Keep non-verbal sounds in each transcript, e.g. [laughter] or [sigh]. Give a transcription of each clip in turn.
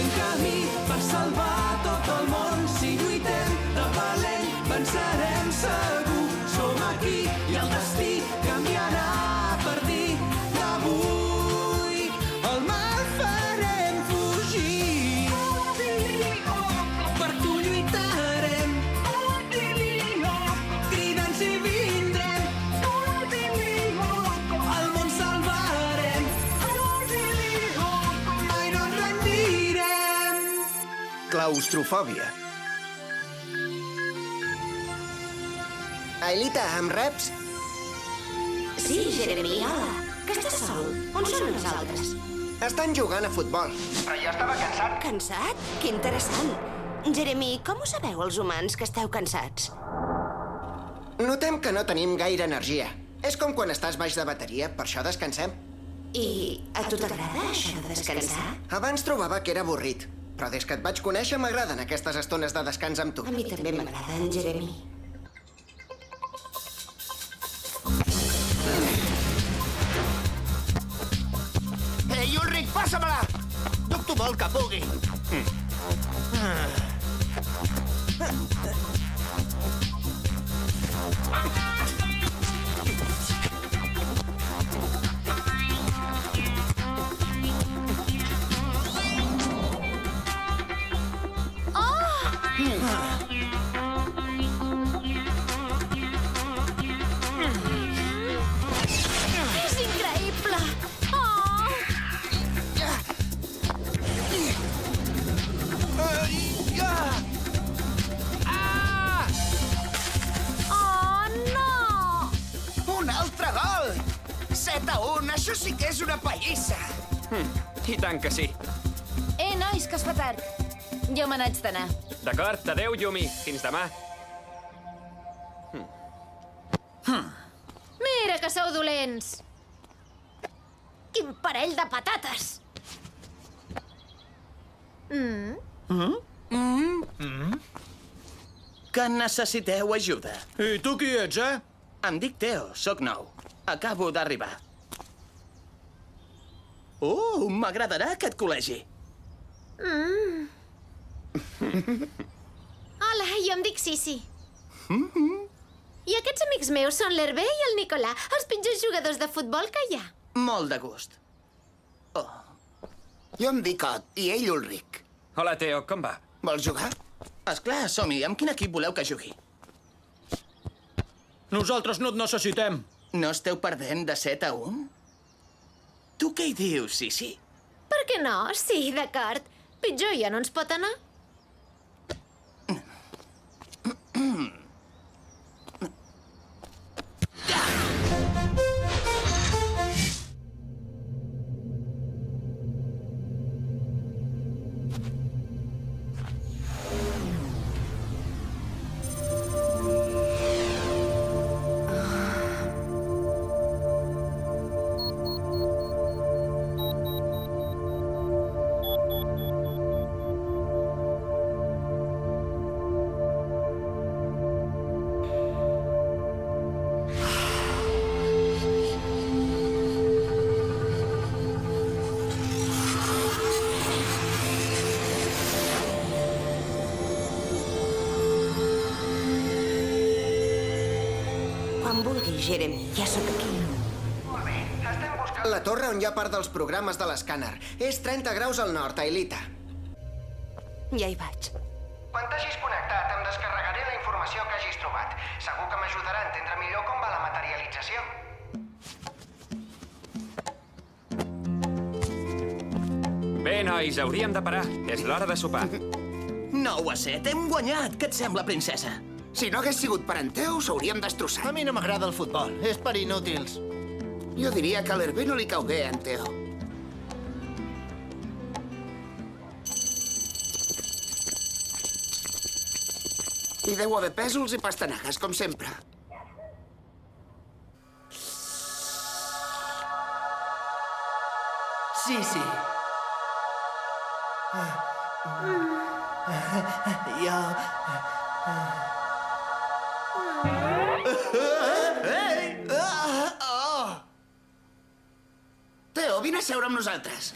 fent camí per salvar Claustrofòbia. Aelita, amb reps? Sí, Jeremy, hola. Que estàs sol? On són els altres? Estan jugant a futbol. Però jo estava cansat. Cansat? Que interessant. Jeremy, com ho sabeu, els humans, que esteu cansats? Notem que no tenim gaire energia. És com quan estàs baix de bateria, per això descansem. I a tu t'agrada això de descansar? Abans trobava que era avorrit, però des que et vaig conèixer m'agraden aquestes estones de descans amb tu. A mi també m'agrada en Jeremy. Ei, Ulrich, passa-me-la! Dubto molt que pugui. És 7 a 1, això sí que és una pallissa! I tant que sí. Eh, nois, que es fa tard. Jo me n'haig d'anar. D'acord, adeu, Yumi. Fins demà. Mira que sou dolents! Quin parell de patates! Que necessiteu ajuda. I tu qui ets, eh? Em dic Teo, sóc nou. Acabo d'arribar. Oh, m'agradarà aquest col·legi. Hola, jo em dic Sisi. I aquests amics meus són l'Hervé i el Nicolà, els pitjors jugadors de futbol que hi ha. Molt de gust. Jo em dic Ot i ell Ulrich. Hola, Teo, com va? Vols jugar? És clar, som-hi. Amb quin equip voleu que jugui? Nosaltres no et necessitem. No esteu perdent de 7 a 1? Tu què hi dius, Sisi? Per què no? Sí, d'acord. Pitjor ja no ens pot anar. [clears throat] Jeremy, ja sóc aquí. La torre on hi ha part dels programes de l'escàner. És 30 graus al nord, Aelita. Ja hi vaig. Quan t'hagis connectat, em descarregaré la informació que hagis trobat. Segur que m'ajudarà a entendre millor com va la materialització. Bé, nois, hauríem de parar. És l'hora de sopar. 9 a 7, hem guanyat. Què et sembla, princesa? Si no hagués sigut per en Teo, s'hauríem destrossat. A mi no m'agrada el futbol. És per inútils. Jo diria que a l'Hervé no li cau bé, en Teo. Hi deu haver pèsols i pastanagues, com sempre. Sí, sí. Jo... Teo, vine a seure amb nosaltres.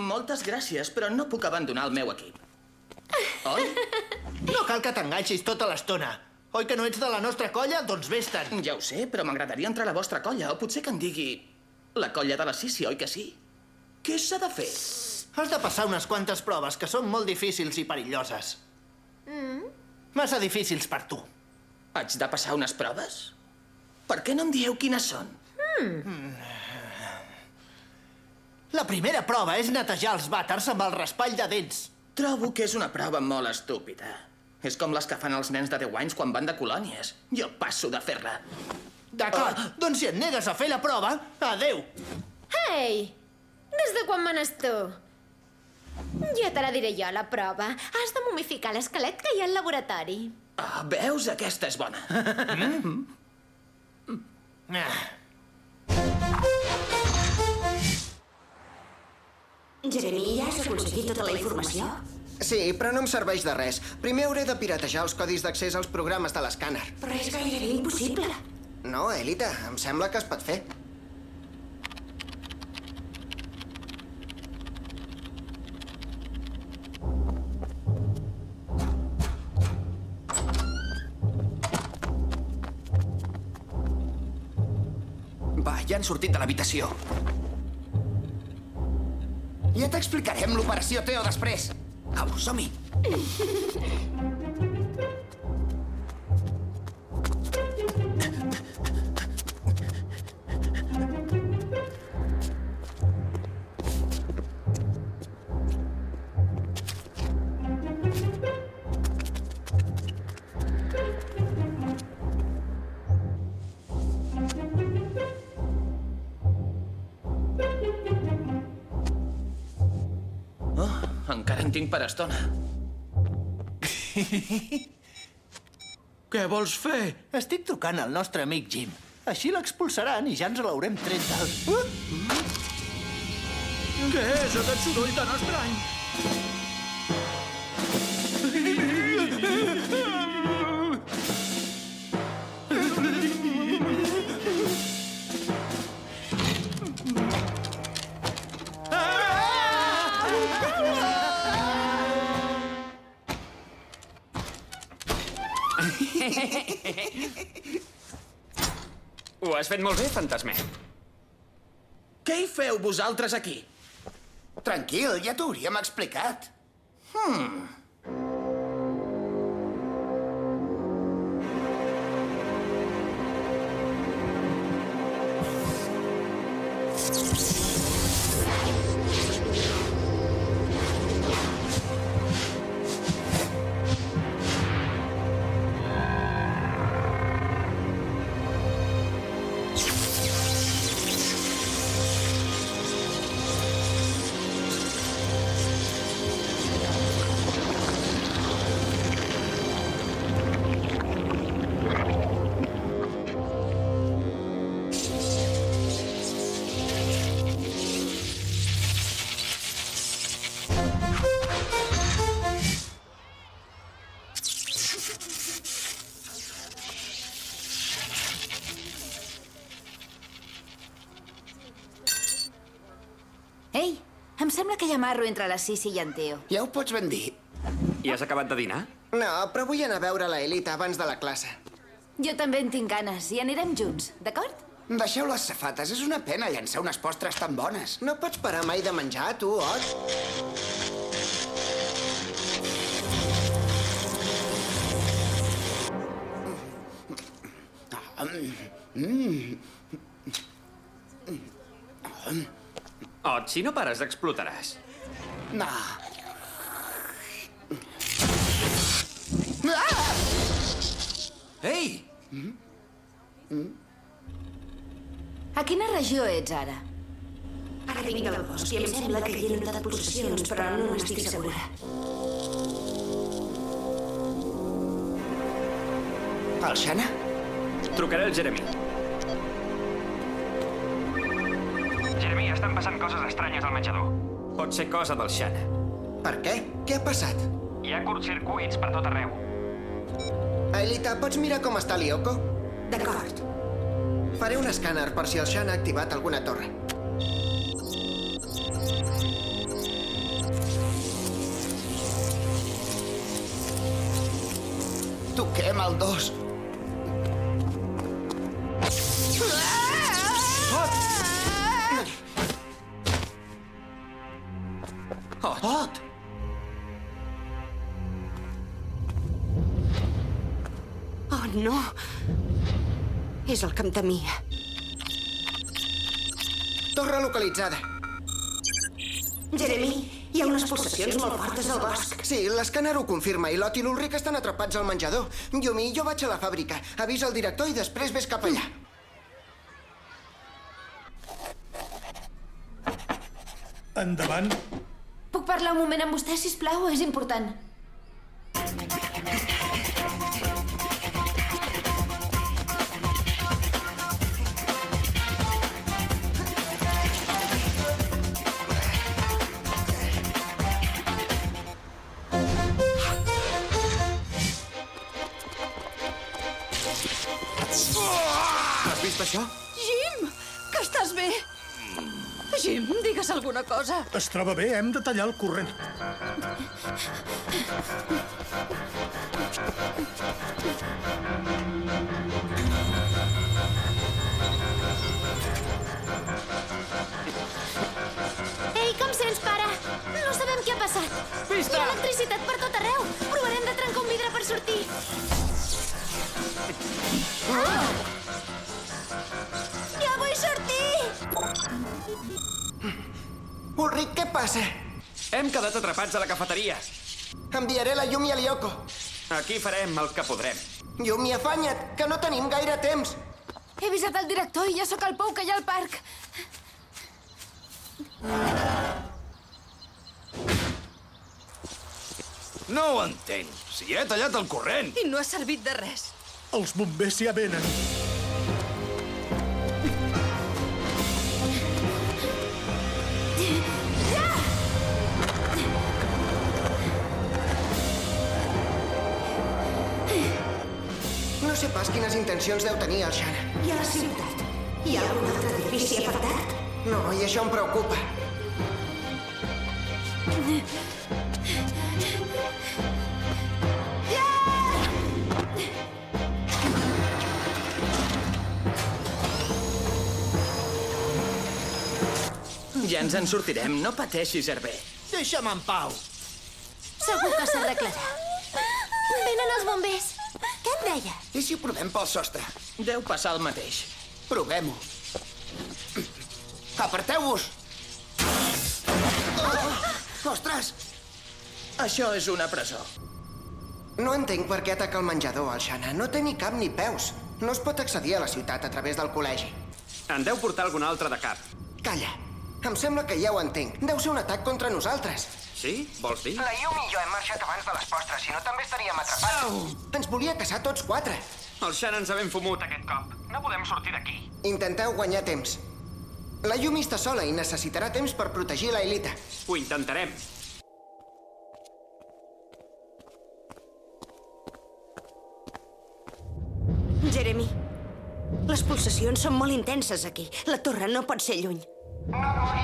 Moltes gràcies, però no puc abandonar el meu equip. Oi? No cal que t'enganxis tota l'estona. Oi que no ets de la nostra colla? Doncs vés-te'n. Ja ho sé, però m'agradaria entrar a la vostra colla, o potser que en digui... La colla de la Sissi, oi que sí? Què s'ha de fer? Has de passar unes quantes proves que són molt difícils i perilloses. Mm. Massa difícils per tu. Haig de passar unes proves? Per què no em dieu quines són? La primera prova és netejar els vàters amb el raspall de dents. Trobo que és una prova molt estúpida. És com les que fan els nens de 10 anys quan van de colònies. Jo passo de fer-la. D'acord, doncs si et negues a fer la prova, adeu. Ei! Des de quan manes tu? Ja te la diré jo, la prova. Has de momificar l'esquelet que hi ha al laboratori. Ah, veus? Aquesta és bona. Ah. Jeremy, ja has aconseguit tota la informació? Sí, però no em serveix de res. Primer hauré de piratejar els codis d'accés als programes de l'escàner. Però és gairebé impossible. No, Elita, em sembla que es pot fer. Va, ja han sortit de l'habitació. Ja t'explicarem l'operació Teo després. Au, som-hi. Encara en tinc per estona. [laughs] Què vols fer? Estic trucant al nostre amic Jim. Així l'expulsaran i ja ens l'haurem tret del... Uh! Què és aquest soroll tan estrany? Has fet molt bé, fantasmer. Què hi feu vosaltres aquí? Tranquil, ja t'ho hauríem explicat. Ei, sembla que hi ha marro entre la Sissi i en Teo. Ja ho pots ben dir. I has acabat de dinar? No, però vull anar a veure la Elita abans de la classe. Jo també en tinc ganes i anirem junts, d'acord? Deixeu les safates, és una pena llançar unes postres tan bones. No pots parar mai de menjar, tu, Ot? Oh, si no pares, explotaràs. No. Ei! A quina regió ets ara? Ara vinc del bosc i em sembla que hi he notat pulsacions, però no n'estic segura. El Xana? Trucaré al Jeremy. Jerry, estan passant coses estranyes al menjador. Pot ser cosa del Xana. Per què? Què ha passat? Hi ha curtcircuits per tot arreu. Aelita, pots mirar com està l'Ioko? D'acord. Faré un escàner per si el Xana ha activat alguna torre. Toquem el dos! No. És el que em temia. Torre localitzada. Jeremy, hi ha unes pulsacions molt fortes al bosc. Sí, l'escàner ho confirma i l'Ot i l'Ulric estan atrapats al menjador. Yumi, jo vaig a la fàbrica. Avisa el director i després ves cap allà. Endavant. Puc parlar un moment amb vostè, si plau? És important. Això? Jim, que estàs bé? Jim, digues alguna cosa. Es troba bé, hem de tallar el corrent. Passa? Hem quedat atrapats a la cafeteria. Enviaré la Yumi a l'Ioko. Aquí farem el que podrem. Yumi, afanya't, que no tenim gaire temps. He avisat el director i ja sóc al pou que hi ha al parc. No ho entenc. Si he tallat el corrent. I no ha servit de res. Els bombers ja venen. Sé pas quines intencions deu tenir el Shana. I a la ciutat? Hi ha algun altre edifici afectat? No, i això em preocupa. Ja ens en sortirem, no pateixis, Hervé. Deixa'm en pau. Segur que s'arreglarà. Venen els bombers. Deia? I si ho provem pel sostre? Deu passar el mateix. Provem-ho. Aparteu-vos! Oh! Ostres! Això és una presó. No entenc per què ataca el menjador, el Shana. No té ni cap ni peus. No es pot accedir a la ciutat a través del col·legi. En deu portar algun altre de cap. Calla. Em sembla que ja ho entenc. Deu ser un atac contra nosaltres. Sí? Vols dir? La Yumi i jo hem marxat abans de les postres, si no també estaríem atrapats. Ens volia caçar tots quatre. El Xan ens ha ben fumut aquest cop. No podem sortir d'aquí. Intenteu guanyar temps. La Yumi està sola i necessitarà temps per protegir la Elita. Ho intentarem. Jeremy, les pulsacions són molt intenses aquí. La torre no pot ser lluny. No et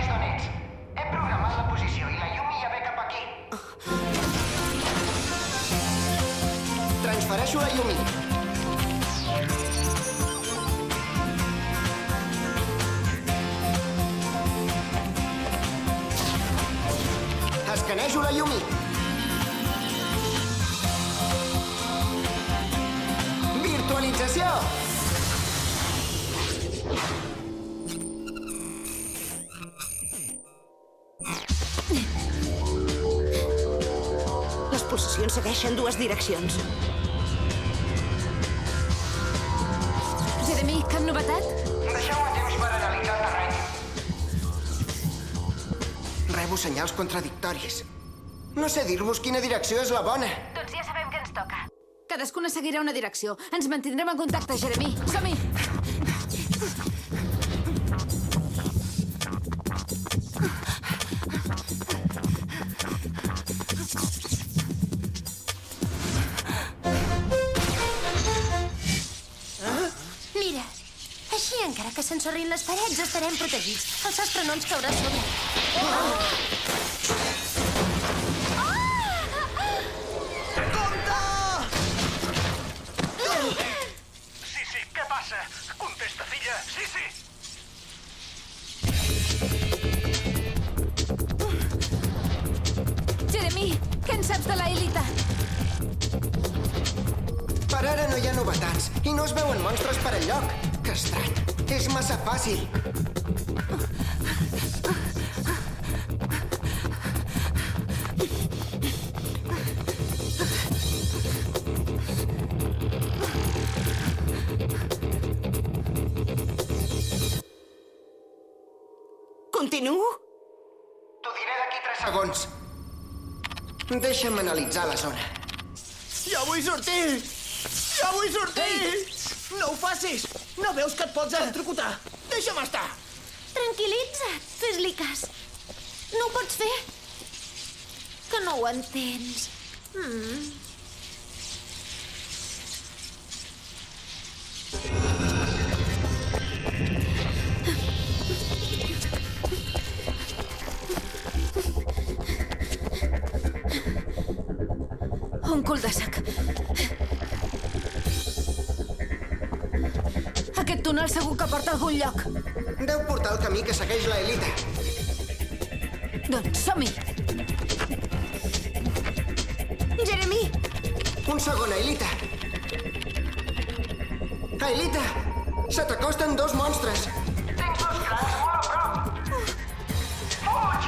La Yumi. Escanejo la Yumi. Virtualització! Les pulsacions segueixen dues direccions. Cap novetat? Deixeu-me temps per analitzar el terreny. Rebo senyals contradictoris. No sé dir-vos quina direcció és la bona. Doncs ja sabem què ens toca. Cadascuna seguirà una direcció. Ens mantindrem en contacte, Jeremy. Som-hi! Les parets estarem protegits. El sostre no ens caurà sobre. Jeremy, fàcil. Continuo? T'ho diré d'aquí 3 segons. Deixa'm analitzar la zona. Jo vull sortir! Jo vull sortir! Ei! No ho facis! No veus que et pots electrocutar? Deixa'm estar! Tranquil·litza't, fes-li cas. No ho pots fer? Que no ho entens. Mm. Un cul de sac. Túnel segur que porta a algun lloc. Deu portar el camí que segueix la Elita. Doncs som-hi. Jeremy! Un segon, Aelita. Aelita! Se t'acosten dos monstres. Tens dos crancs molt a prop. Fuig!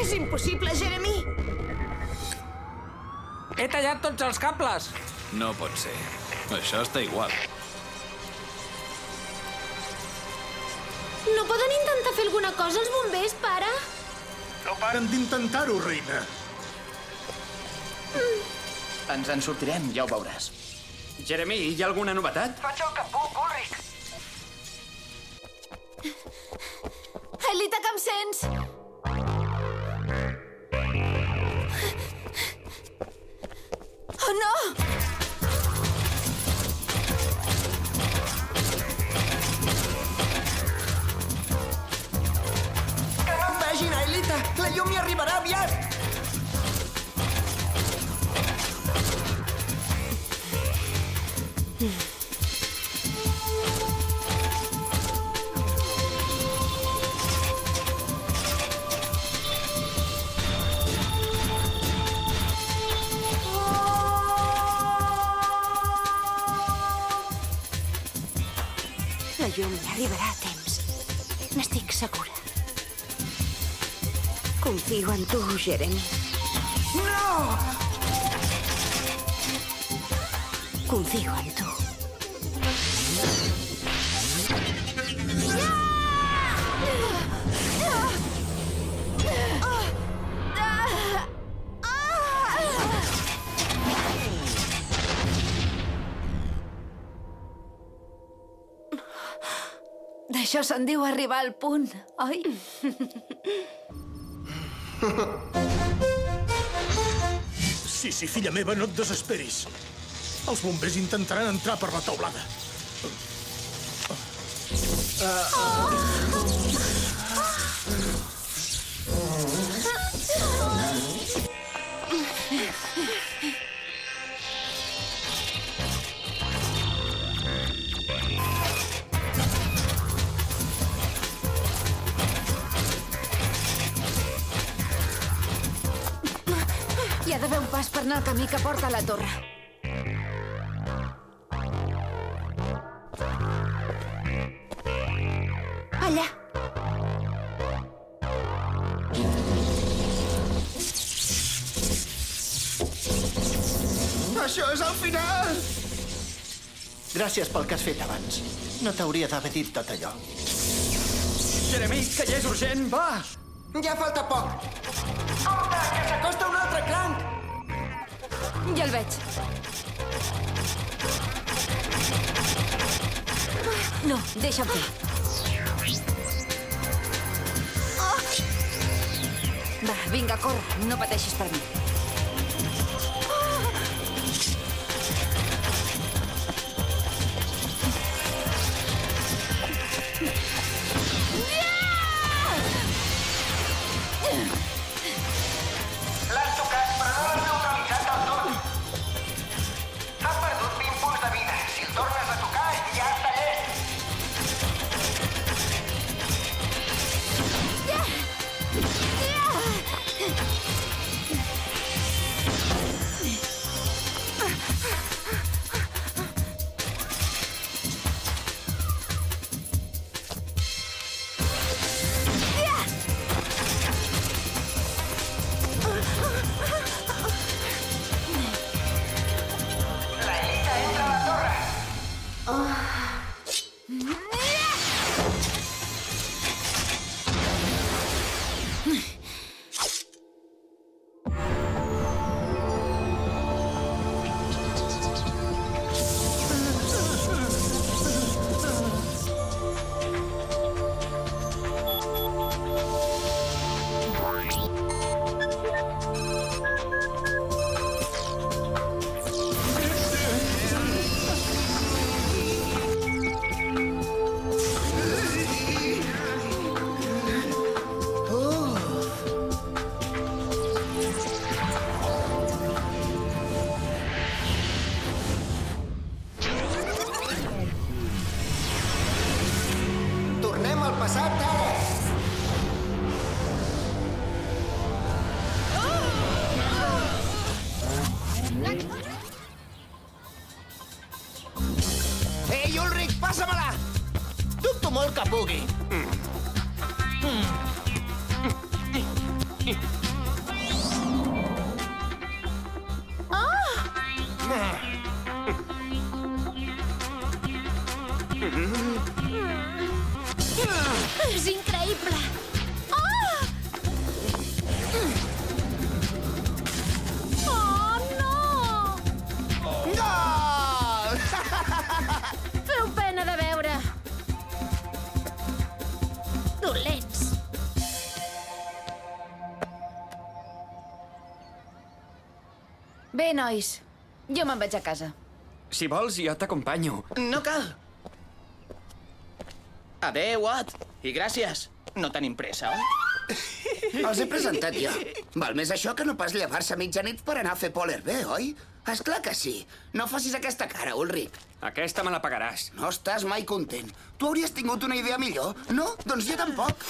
És impossible, Jeremy! He tallat tots els cables. No pot ser. Això està igual. No poden intentar fer alguna cosa els bombers, pare? No paren d'intentar-ho, reina. Ens en sortirem, ja ho veuràs. Jeremy, hi ha alguna novetat? Faig el que puc, Ulrich. Elita, que em sents? Oh, no! Que no em vegin, Aelita! La llum hi arribarà aviat! Llum hi arribarà a temps. N'estic segura. Confio en tu, Jeremy. No! Confio en tu. D'això se'n diu arribar al punt, oi? Sí, sí, filla meva, no et desesperis. Els bombers intentaran entrar per la taulada. Hi ha pas per anar al camí que porta a la torre. Allà. Això és el final! Gràcies pel que has fet abans. No t'hauria d'haver dit tot allò. Jeremy, que ja és urgent, va! Ja falta poc. Compte, que s'acosta! Ja el veig. No, deixa'm fer. Va, vinga, corre. No pateixis per mi. L'has pasar, Bé, nois, jo me'n vaig a casa. Si vols, jo t'acompanyo. No cal. Adéu, Watt. I gràcies. No tenim pressa, oi? Els he presentat jo. Val més això que no pas llevar-se a mitjanit per anar a fer pòler bé, oi? És clar que sí. No facis aquesta cara, Ulrich. Aquesta me la pagaràs. No estàs mai content. Tu hauries tingut una idea millor? No? Doncs jo tampoc.